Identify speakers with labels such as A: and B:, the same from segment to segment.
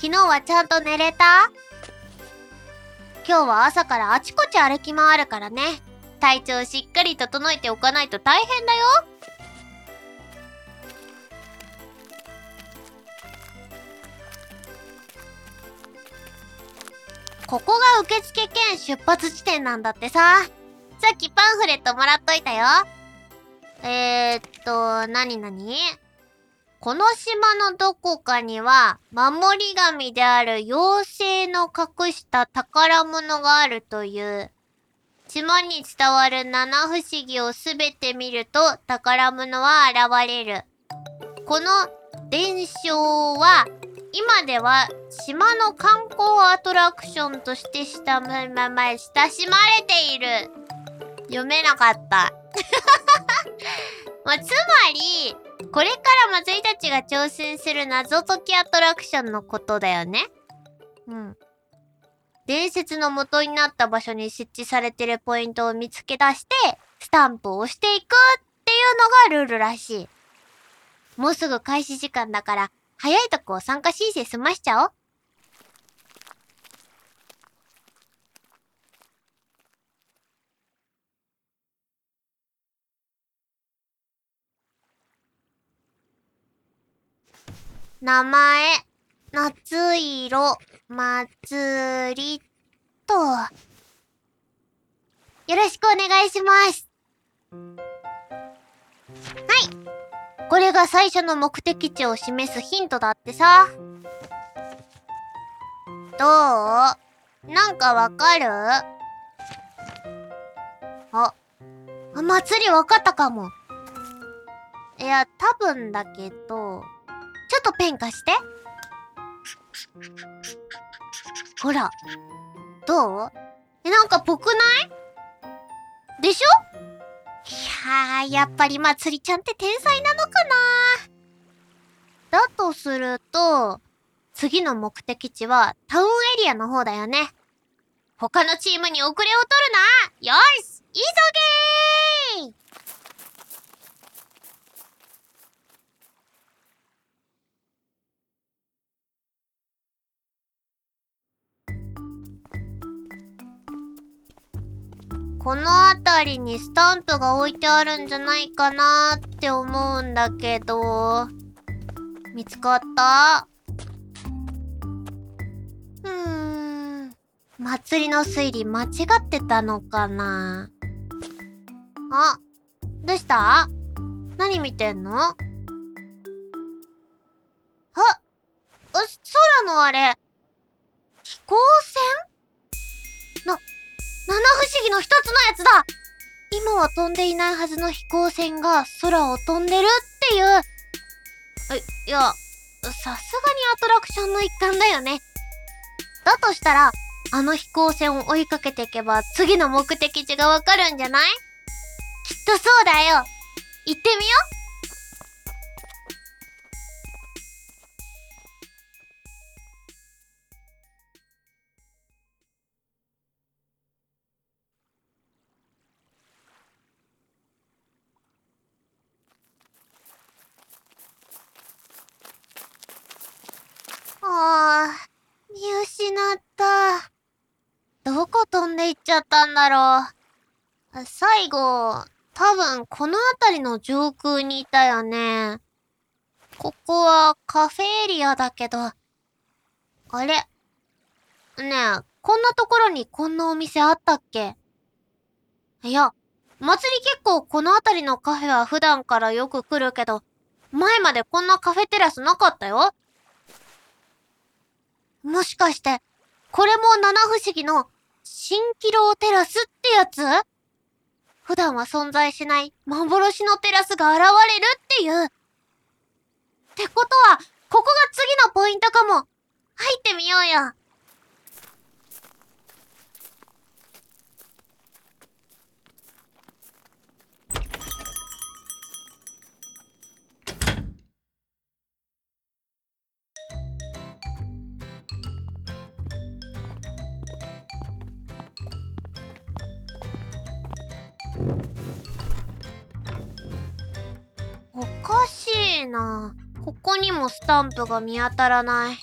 A: 昨日はちゃんと寝れた？今日は朝からあちこち歩き回るからね。体調しっかり整えておかないと大変だよ。ここが受付兼出発地点なんだってさ。さっきパンフレットもらっといたよ。えー、っと、なになにこの島のどこかには、守り神である妖精の隠した宝物があるという。島に伝わる七不思議をすべて見ると宝物は現れる。この伝承は、今では島の観光アトラクションとしてしたまま親しまれている。読めなかった。まあ、つまり、これからまずいたちが挑戦する謎解きアトラクションのことだよね。うん。伝説の元になった場所に設置されてるポイントを見つけ出して、スタンプを押していくっていうのがルールらしい。もうすぐ開始時間だから、早いとこ参加申請済ましちゃおう。名前、夏色、祭り、と。よろしくお願いします。はい。これが最初の目的地を示すヒントだってさ。どう？なんかわかる？あ、祭りわかったかも。いや、多分だけど、ちょっとペン貸して。ほら。どう？え、なんかぽくない？でしょ？いやー、やっぱりまつりちゃんって天才なのかなだとすると、次の目的地はタウンエリアの方だよね。他のチームに遅れを取るなよし急げーこの辺りにスタンプが置いてあるんじゃないかなって思うんだけど、見つかった？うーん。祭りの推理間違ってたのかな？あ、どうした？何見てんの？あ、空のあれ、飛行船？不思議の一つのやつだ今は飛んでいないはずの飛行船が空を飛んでるっていう。いや、さすがにアトラクションの一環だよね。だとしたら、あの飛行船を追いかけていけば次の目的地がわかるんじゃない？きっとそうだよ。行ってみようゃったんだろう。最後、多分この辺りの上空にいたよね。ここはカフェエリアだけど。あれ？ねえ、こんなところにこんなお店あったっけ？いや、祭り結構この辺りのカフェは普段からよく来るけど、前までこんなカフェテラスなかったよ。もしかして、これも七不思議の蜃気楼テラスってやつ？普段は存在しない幻のテラスが現れるっていう。ってことは、ここが次のポイントかも。入ってみようよ。いな。ここにもスタンプが見当たらない。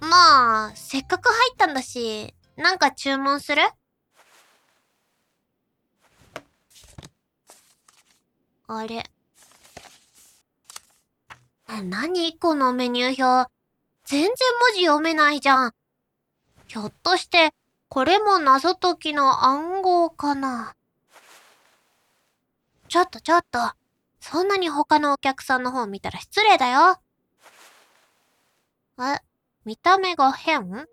A: まあ、せっかく入ったんだし、なんか注文する？あれ。何？このメニュー表。全然文字読めないじゃん。ひょっとして、これも謎解きの暗号かな？ちょっとちょっと。そんなに他のお客さんの方見たら失礼だよ。え、見た目が変？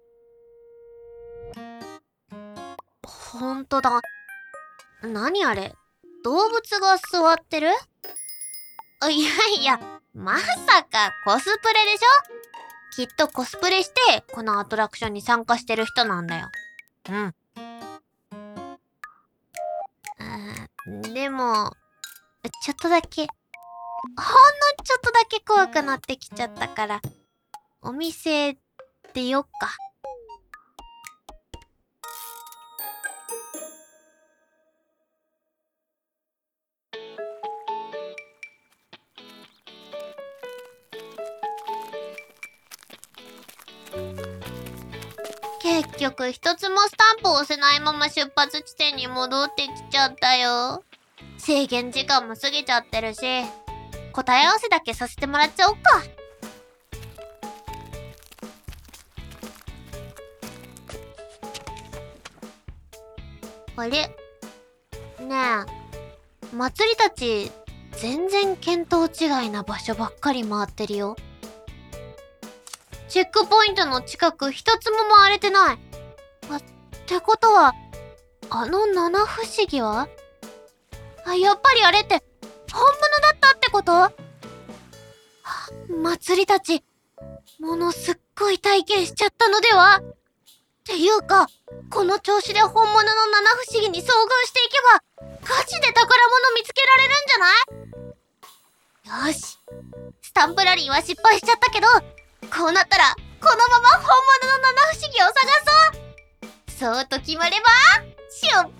A: ほんとだ。何あれ？動物が座ってる？いやいや、まさかコスプレでしょ？きっとコスプレして、このアトラクションに参加してる人なんだよ。うん。うんでも、ちょっとだけ、ほんのちょっとだけ怖くなってきちゃったから、お店出よっか。結局一つもスタンプを押せないまま出発地点に戻ってきちゃったよ。制限時間も過ぎちゃってるし、答え合わせだけさせてもらっちゃおっか。あれ？ねえ、祭りたち、全然見当違いな場所ばっかり回ってるよ。チェックポイントの近く一つも回れてない。あ、ってことは、あの七不思議は？あ、やっぱりあれって、本物だったってこと？祭りたち、ものすっごい体験しちゃったのでは？っていうか、この調子で本物の七不思議に遭遇していけば、ガチで宝物見つけられるんじゃない？よし。スタンプラリーは失敗しちゃったけど、こうなったら、このまま本物の七不思議を探そう。そうと決まれば、出発！